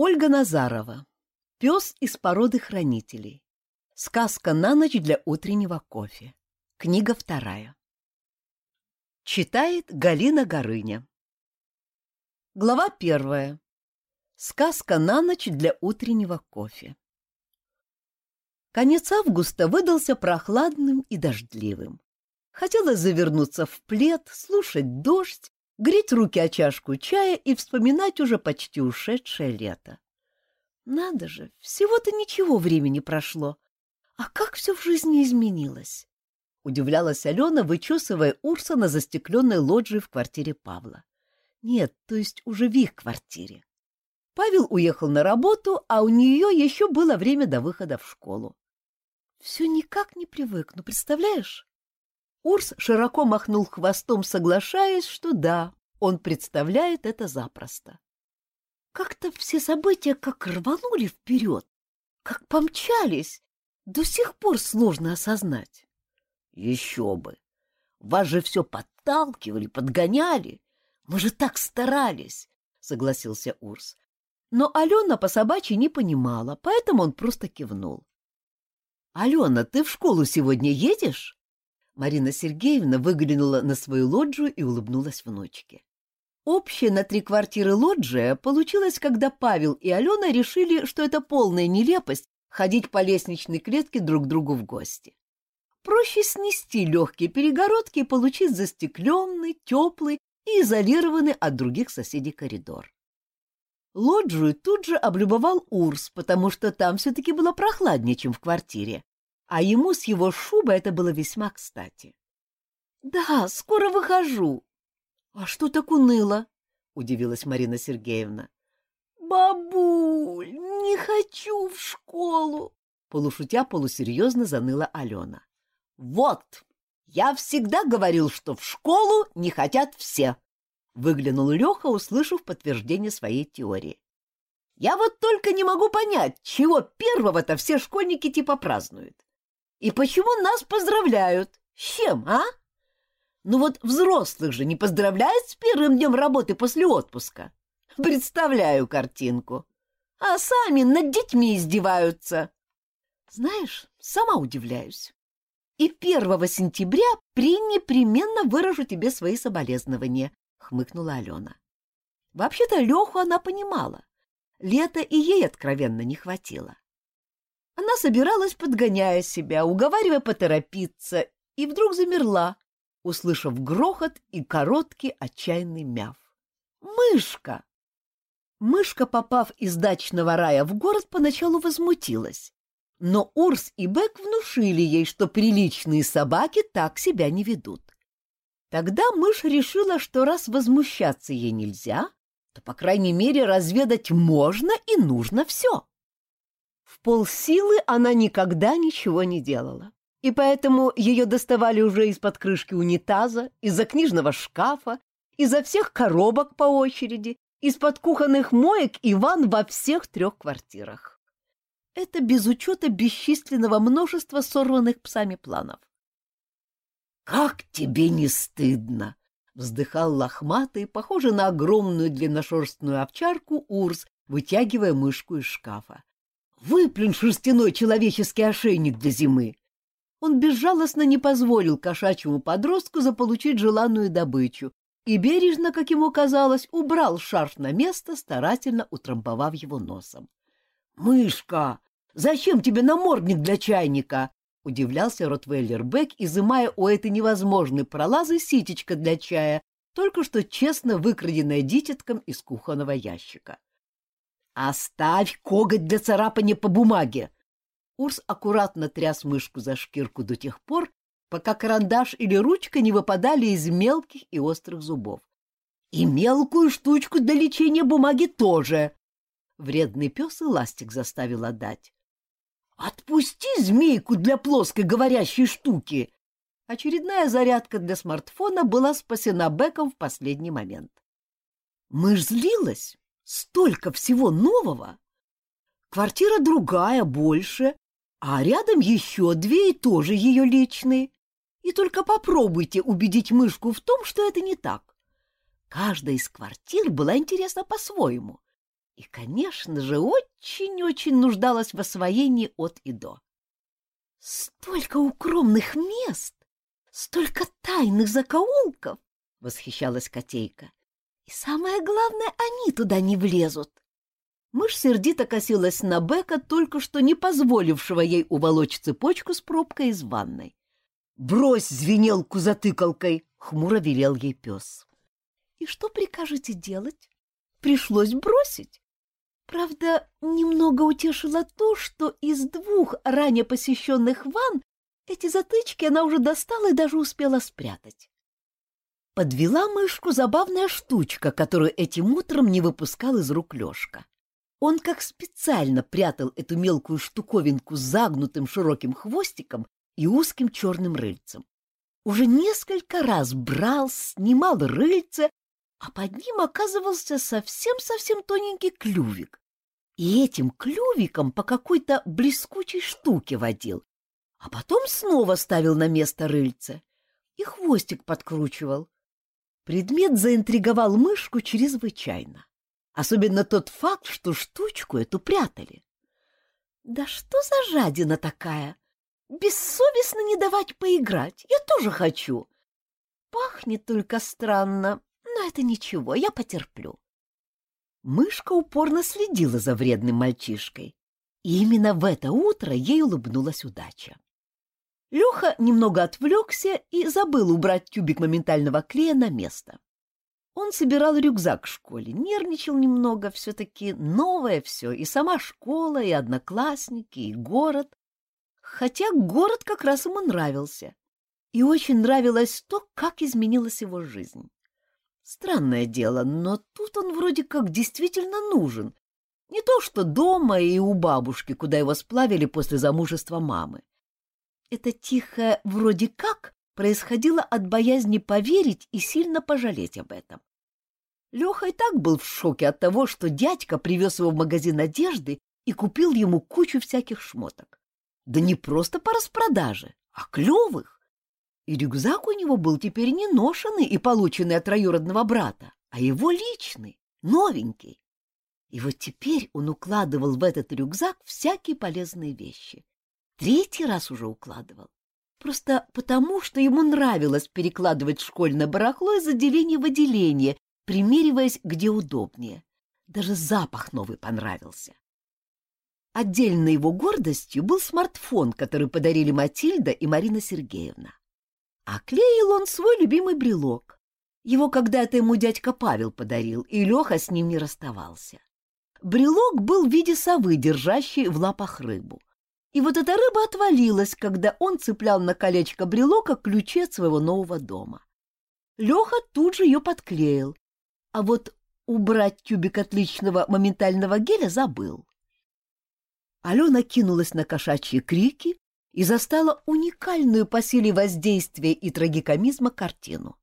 Ольга Назарова. Пес из породы хранителей. Сказка на ночь для утреннего кофе. Книга вторая. Читает Галина Горыня. Глава первая. Сказка на ночь для утреннего кофе. Конец августа выдался прохладным и дождливым. Хотелось завернуться в плед, слушать дождь, греть руки о чашку чая и вспоминать уже почти ушедшее лето. Надо же, всего-то ничего времени прошло. А как все в жизни изменилось? Удивлялась Алена, вычесывая Урса на застекленной лоджии в квартире Павла. Нет, то есть уже в их квартире. Павел уехал на работу, а у нее еще было время до выхода в школу. Все никак не привыкну, представляешь? Урс широко махнул хвостом, соглашаясь, что да, он представляет это запросто. Как-то все события как рванули вперед, как помчались, до сих пор сложно осознать. Еще бы! Вас же все подталкивали, подгоняли. Мы же так старались, — согласился Урс. Но Алена по собачьи не понимала, поэтому он просто кивнул. — Алена, ты в школу сегодня едешь? Марина Сергеевна выглянула на свою лоджию и улыбнулась внучке. Общая на три квартиры лоджия получилась, когда Павел и Алена решили, что это полная нелепость ходить по лестничной клетке друг к другу в гости. Проще снести легкие перегородки и получить застекленный, теплый и изолированный от других соседей коридор. Лоджию тут же облюбовал Урс, потому что там все-таки было прохладнее, чем в квартире, а ему с его шубой это было весьма кстати. — Да, скоро выхожу. — А что так уныло? — удивилась Марина Сергеевна. — Бабуль, не хочу в школу! — полушутя полусерьезно заныла Алена. — Вот, я всегда говорил, что в школу не хотят все! — выглянул Леха, услышав подтверждение своей теории. — Я вот только не могу понять, чего первого-то все школьники типа празднуют. И почему нас поздравляют? С чем, а? Ну вот взрослых же не поздравляют с первым днем работы после отпуска. Представляю картинку. А сами над детьми издеваются. Знаешь, сама удивляюсь. И первого сентября при непременно выражу тебе свои соболезнования, хмыкнула Алена. Вообще-то Леху она понимала. Лета и ей откровенно не хватило. Она собиралась, подгоняя себя, уговаривая поторопиться, и вдруг замерла, услышав грохот и короткий отчаянный мяв. «Мышка!» Мышка, попав из дачного рая в город, поначалу возмутилась. Но Урс и Бек внушили ей, что приличные собаки так себя не ведут. Тогда мышь решила, что раз возмущаться ей нельзя, то, по крайней мере, разведать можно и нужно все. В полсилы она никогда ничего не делала, и поэтому ее доставали уже из-под крышки унитаза, из-за книжного шкафа, изо всех коробок по очереди, из-под кухонных моек и ванн во всех трех квартирах. Это без учета бесчисленного множества сорванных псами планов. «Как тебе не стыдно!» — вздыхал лохматый, похожий на огромную длинношерстную овчарку Урс, вытягивая мышку из шкафа. Выплюнь шерстяной человеческий ошейник для зимы. Он безжалостно не позволил кошачьему подростку заполучить желанную добычу и бережно, как ему казалось, убрал шарф на место, старательно утрамбовав его носом. «Мышка, зачем тебе намордник для чайника?» — удивлялся Ротвейлер Бек, изымая у этой невозможной пролазы ситечко для чая, только что честно выкраденное дитятком из кухонного ящика. «Оставь коготь для царапания по бумаге!» Урс аккуратно тряс мышку за шкирку до тех пор, пока карандаш или ручка не выпадали из мелких и острых зубов. «И мелкую штучку для лечения бумаги тоже!» Вредный пес и ластик заставил отдать. «Отпусти змейку для плоской говорящей штуки!» Очередная зарядка для смартфона была спасена Беком в последний момент. Мышь злилась, Столько всего нового! Квартира другая, больше, а рядом еще две и тоже ее личные. И только попробуйте убедить мышку в том, что это не так. Каждая из квартир была интересна по-своему. и, конечно же, очень-очень нуждалась в освоении от и до. «Столько укромных мест! Столько тайных закоулков!» — восхищалась котейка. «И самое главное, они туда не влезут!» Мышь сердито косилась на Бека, только что не позволившего ей уволочь цепочку с пробкой из ванной. «Брось звенелку за тыкалкой!» — хмуро велел ей пес. «И что прикажете делать?» «Пришлось бросить. Правда, немного утешило то, что из двух ранее посещенных ванн эти затычки она уже достала и даже успела спрятать. Подвела мышку забавная штучка, которую этим утром не выпускал из рук Лешка. Он как специально прятал эту мелкую штуковинку с загнутым широким хвостиком и узким черным рыльцем. Уже несколько раз брал, снимал рыльце, а под ним оказывался совсем-совсем тоненький клювик. И этим клювиком по какой-то блескучей штуке водил, а потом снова ставил на место рыльце и хвостик подкручивал. Предмет заинтриговал мышку чрезвычайно. Особенно тот факт, что штучку эту прятали. Да что за жадина такая? Бессовестно не давать поиграть. Я тоже хочу. Пахнет только странно, но это ничего, я потерплю. Мышка упорно следила за вредным мальчишкой, и именно в это утро ей улыбнулась удача. Леха немного отвлекся и забыл убрать тюбик моментального клея на место. Он собирал рюкзак в школе, нервничал немного, все-таки новое все, и сама школа, и одноклассники, и город. Хотя город как раз ему нравился. И очень нравилось то, как изменилась его жизнь. Странное дело, но тут он вроде как действительно нужен. Не то что дома и у бабушки, куда его сплавили после замужества мамы. Это тихое «вроде как» происходило от боязни поверить и сильно пожалеть об этом. Леха и так был в шоке от того, что дядька привез его в магазин одежды и купил ему кучу всяких шмоток. Да не просто по распродаже, а клевых. И рюкзак у него был теперь не ношенный и полученный от троюродного брата, а его личный, новенький. И вот теперь он укладывал в этот рюкзак всякие полезные вещи. Третий раз уже укладывал. Просто потому, что ему нравилось перекладывать школьное барахло из отделения в отделение примериваясь, где удобнее. Даже запах новый понравился. Отдельной его гордостью был смартфон, который подарили Матильда и Марина Сергеевна. А клеил он свой любимый брелок. Его когда-то ему дядька Павел подарил, и Леха с ним не расставался. Брелок был в виде совы, держащей в лапах рыбу. И вот эта рыба отвалилась, когда он цеплял на колечко брелока ключи от своего нового дома. Леха тут же ее подклеил, а вот убрать тюбик отличного моментального геля забыл. Алена кинулась на кошачьи крики и застала уникальную по силе воздействия и трагикомизма картину.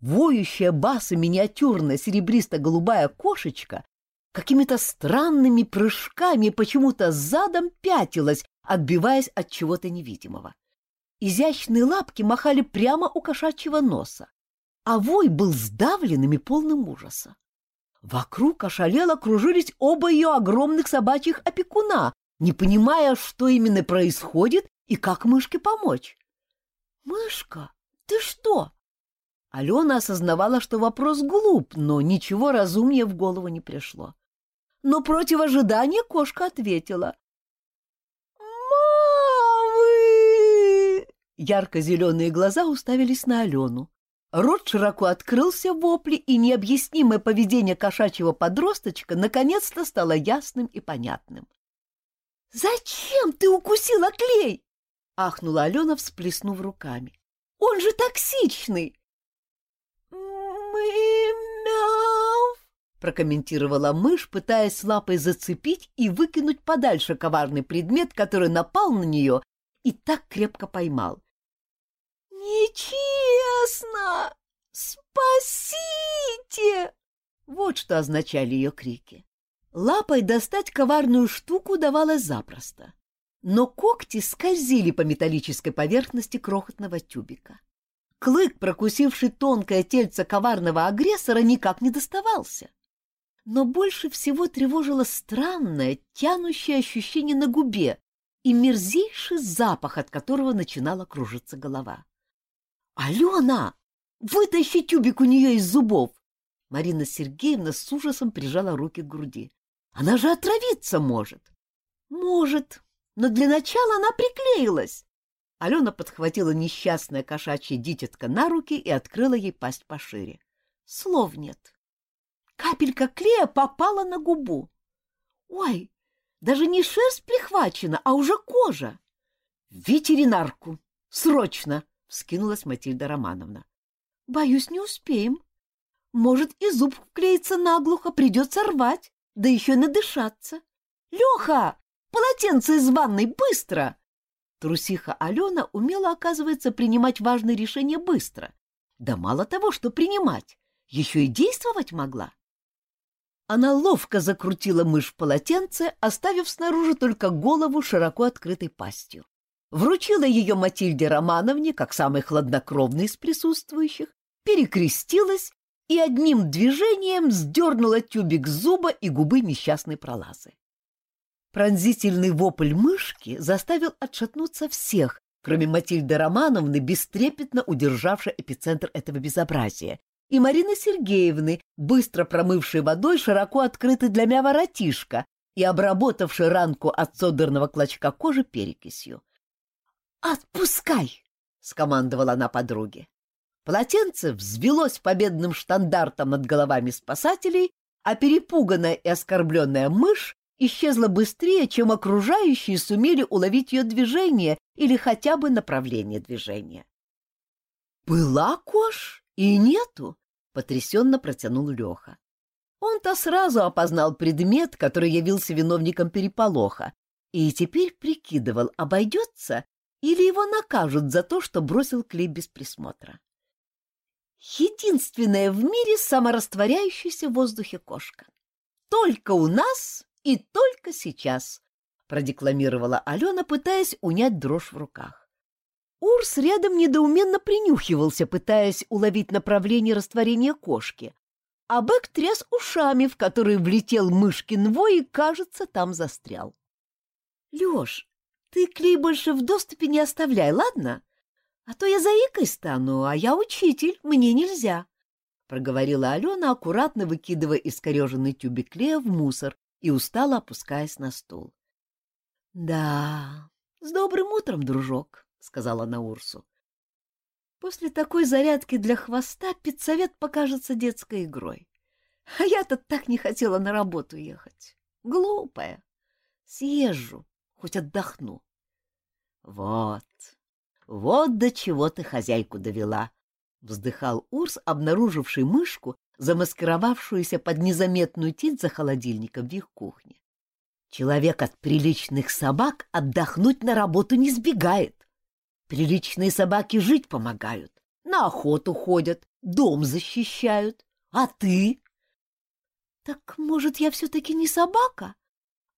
Воющая баса миниатюрная серебристо-голубая кошечка какими-то странными прыжками почему-то задом пятилась, отбиваясь от чего-то невидимого. Изящные лапки махали прямо у кошачьего носа а вой был сдавленным и полным ужаса. Вокруг ошалело кружились оба ее огромных собачьих опекуна, не понимая, что именно происходит и как мышке помочь. «Мышка, ты что?» Алена осознавала, что вопрос глуп, но ничего разумнее в голову не пришло. Но против ожидания кошка ответила. «Мамы!» Ярко-зеленые глаза уставились на Алену. Рот широко открылся в вопле, и необъяснимое поведение кошачьего подросточка наконец-то стало ясным и понятным. «Зачем ты укусила клей?» — ахнула Алена, всплеснув руками. «Он же токсичный!» «Мы-мяу!» — прокомментировала мышь, пытаясь лапой зацепить и выкинуть подальше коварный предмет, который напал на нее и так крепко поймал. «Нечестно! Спасите!» Вот что означали ее крики. Лапой достать коварную штуку давалось запросто, но когти скользили по металлической поверхности крохотного тюбика. Клык, прокусивший тонкое тельце коварного агрессора, никак не доставался. но больше всего тревожило странное, тянущее ощущение на губе и мерзейший запах, от которого начинала кружиться голова. «Алена, вытащи тюбик у нее из зубов!» Марина Сергеевна с ужасом прижала руки к груди. «Она же отравиться может!» «Может, но для начала она приклеилась!» Алена подхватила несчастное кошачье дитятко на руки и открыла ей пасть пошире. Слов нет. Капелька клея попала на губу. Ой, даже не шерсть прихвачена, а уже кожа. ветеринарку! Срочно! — вскинулась Матильда Романовна. — Боюсь, не успеем. Может, и зуб вклеится наглухо, придется рвать, да еще и надышаться. — Леха, полотенце из ванной, быстро! Трусиха Алена умела, оказывается, принимать важные решения быстро. Да мало того, что принимать, еще и действовать могла. Она ловко закрутила мышь в полотенце, оставив снаружи только голову широко открытой пастью. Вручила ее Матильде Романовне, как самой хладнокровной из присутствующих, перекрестилась и одним движением сдернула тюбик зуба и губы несчастной пролазы. Пронзительный вопль мышки заставил отшатнуться всех, кроме Матильды Романовны, бестрепетно удержавшей эпицентр этого безобразия, и Марины Сергеевны, быстро промывшей водой широко открытый для мя воротишко и обработавшей ранку от содорного клочка кожи перекисью. «Отпускай!» — скомандовала она подруге. Полотенце взвелось победным штандартом над головами спасателей, а перепуганная и оскорбленная мышь исчезла быстрее, чем окружающие сумели уловить ее движение или хотя бы направление движения. «Была кош и нету!» — потрясенно протянул Леха. Он-то сразу опознал предмет, который явился виновником переполоха, и теперь прикидывал, обойдется или его накажут за то, что бросил клей без присмотра. Единственная в мире саморастворяющаяся в воздухе кошка. Только у нас и только сейчас, продекламировала Алена, пытаясь унять дрожь в руках. Урс рядом недоуменно принюхивался, пытаясь уловить направление растворения кошки, а Бэк тряс ушами, в которые влетел мышкин вой и, кажется, там застрял. — Лёш, ты клей больше в доступе не оставляй, ладно? А то я заикой стану, а я учитель, мне нельзя. — проговорила Алена, аккуратно выкидывая искореженный тюбик клея в мусор и устало опускаясь на стул. — Да, с добрым утром, дружок, — сказала она Урсу. После такой зарядки для хвоста педсовет покажется детской игрой. А я-то так не хотела на работу ехать. Глупая. Съезжу, хоть отдохну. — Вот, вот до чего ты хозяйку довела, — вздыхал Урс, обнаруживший мышку, замаскировавшуюся под незаметную тень за холодильником в их кухне. Человек от приличных собак отдохнуть на работу не сбегает. Приличные собаки жить помогают, на охоту ходят, дом защищают. А ты? — Так, может, я все-таки не собака? —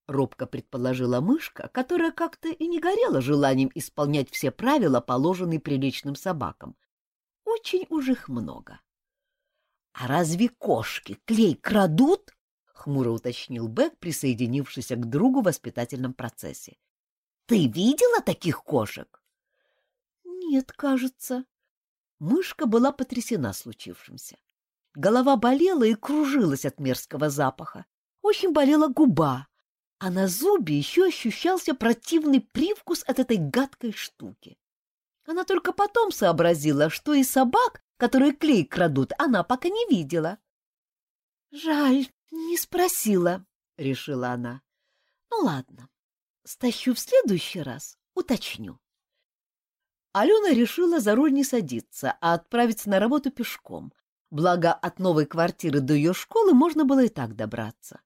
робко предположила мышка, которая как-то и не горела желанием исполнять все правила, положенные приличным собакам. Очень уж их много. «А разве кошки клей крадут?» — хмуро уточнил Бек, присоединившийся к другу в воспитательном процессе. «Ты видела таких кошек?» «Нет, кажется». Мышка была потрясена случившимся. Голова болела и кружилась от мерзкого запаха. Очень болела губа, а на зубе еще ощущался противный привкус от этой гадкой штуки. Она только потом сообразила, что и собак которые клей крадут, она пока не видела. — Жаль, не спросила, — решила она. — Ну ладно, стащу в следующий раз, уточню. Алена решила за руль не садиться, а отправиться на работу пешком. Благо, от новой квартиры до ее школы можно было и так добраться.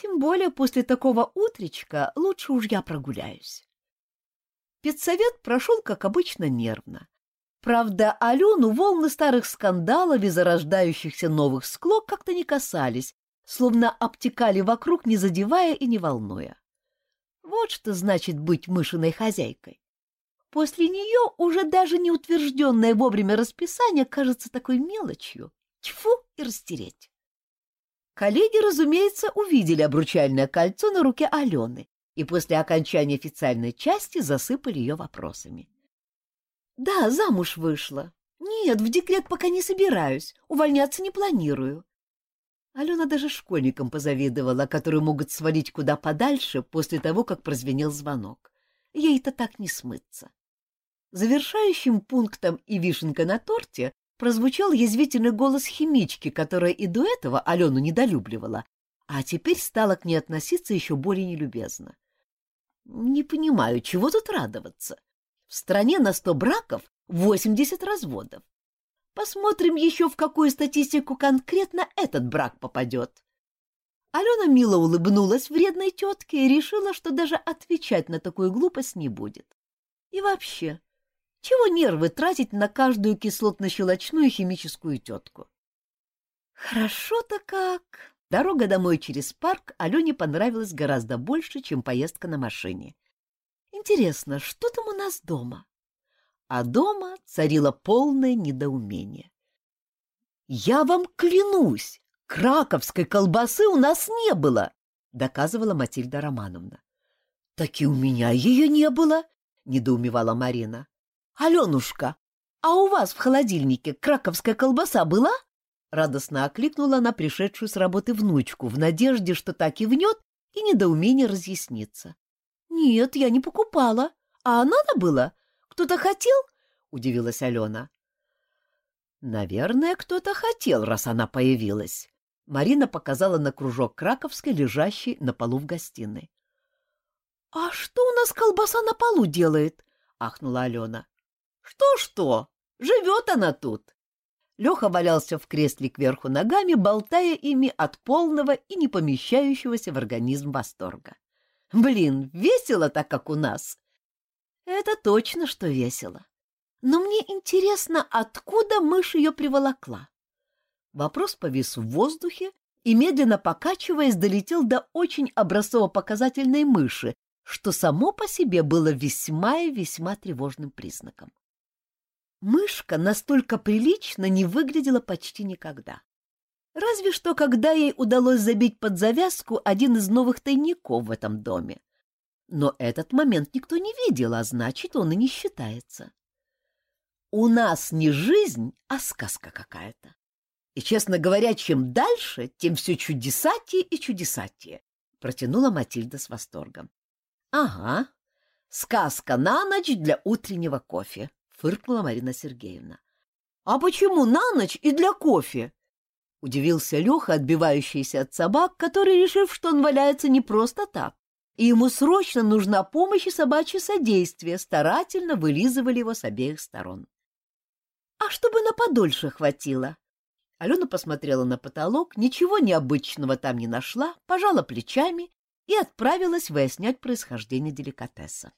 Тем более после такого утречка лучше уж я прогуляюсь. Педсовет прошел, как обычно, нервно. Правда, Алену волны старых скандалов и зарождающихся новых склок как-то не касались, словно обтекали вокруг, не задевая и не волнуя. Вот что значит быть мышиной хозяйкой. После нее уже даже неутвержденное вовремя расписание кажется такой мелочью. Тьфу и растереть. Коллеги, разумеется, увидели обручальное кольцо на руке Алены и после окончания официальной части засыпали ее вопросами. «Да, замуж вышла. Нет, в декрет пока не собираюсь, увольняться не планирую». Алена даже школьникам позавидовала, которые могут свалить куда подальше после того, как прозвенел звонок. Ей-то так не смыться. Завершающим пунктом и вишенкой на торте прозвучал язвительный голос химички, которая и до этого Алену недолюбливала, а теперь стала к ней относиться еще более нелюбезно. Не понимаю, чего тут радоваться. В стране на сто браков восемьдесят разводов. Посмотрим еще, в какую статистику конкретно этот брак попадет. Алена мило улыбнулась вредной тетке и решила, что даже отвечать на такую глупость не будет. И вообще, чего нервы тратить на каждую кислотно-щелочную химическую тетку? Хорошо-то как. Дорога домой через парк Алене понравилась гораздо больше, чем поездка на машине. Интересно, что там у нас дома? А дома царило полное недоумение. «Я вам клянусь, краковской колбасы у нас не было!» — доказывала Матильда Романовна. «Так и у меня ее не было!» — недоумевала Марина. «Аленушка, а у вас в холодильнике краковская колбаса была?» Радостно окликнула она пришедшую с работы внучку в надежде, что так и внет, и недоумение разъяснится. «Нет, я не покупала. А надо было? Кто-то хотел?» — удивилась Алена. «Наверное, кто-то хотел, раз она появилась». Марина показала на кружок краковской, лежащий на полу в гостиной. «А что у нас колбаса на полу делает?» — ахнула Алена. Что-что, живет она тут. Леха валялся в кресле кверху ногами, болтая ими от полного и не помещающегося в организм восторга. Блин, весело так, как у нас. Это точно, что весело. Но мне интересно, откуда мышь ее приволокла. Вопрос повис в воздухе и, медленно покачиваясь, долетел до очень образцово-показательной мыши, что само по себе было весьма и весьма тревожным признаком. Мышка настолько прилично не выглядела почти никогда. Разве что, когда ей удалось забить под завязку один из новых тайников в этом доме. Но этот момент никто не видел, а значит, он и не считается. У нас не жизнь, а сказка какая-то. И, честно говоря, чем дальше, тем все чудесатее и чудесатее, протянула Матильда с восторгом. — Ага, сказка на ночь для утреннего кофе, фыркнула Марина Сергеевна. А почему на ночь и для кофе? Удивился Леха, отбивающийся от собак, который, решив, что он валяется не просто так, и ему срочно нужна помощь и собачье содействие, старательно вылизывали его с обеих сторон. А чтобы на подольше хватило. Алена посмотрела на потолок, ничего необычного там не нашла, пожала плечами и отправилась выяснять происхождение деликатеса.